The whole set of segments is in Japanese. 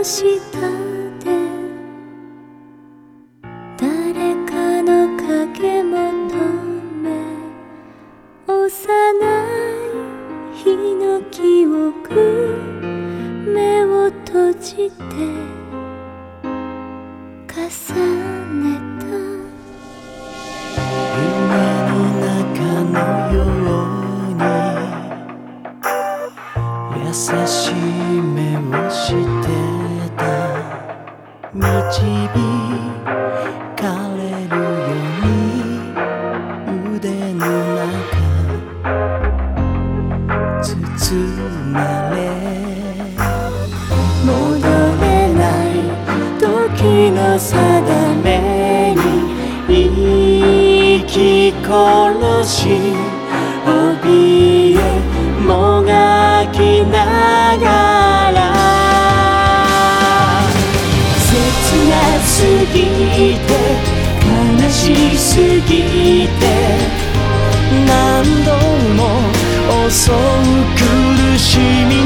の下で誰かの影求め幼い日の記憶目を閉じて重ねた。夢の中のように優しい目をして導かれるように腕の中包まれ戻れない時の定めに生き殺し怯えもがきなすぎて悲しすぎて何度も襲う苦しみ。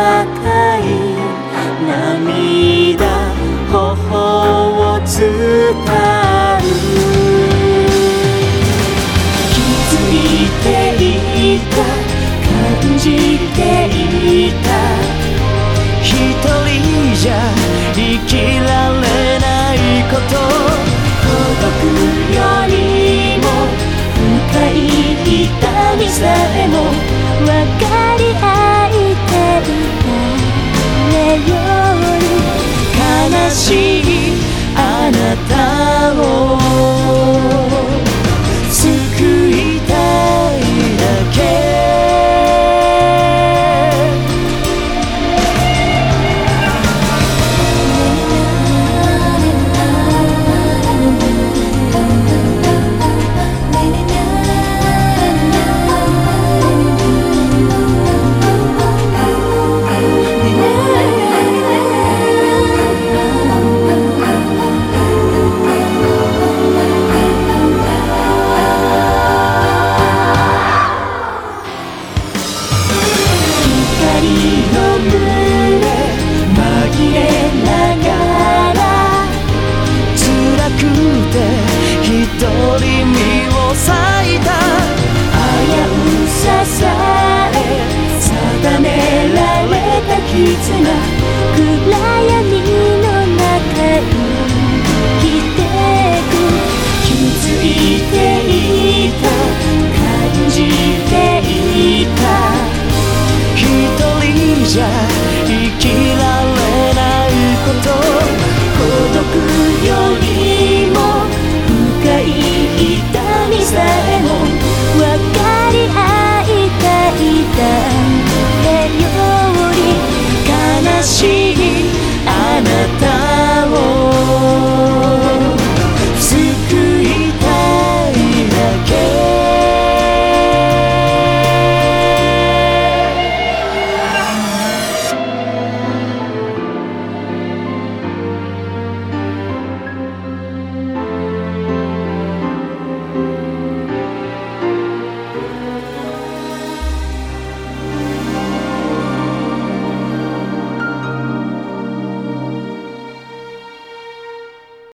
akan 絆暗闇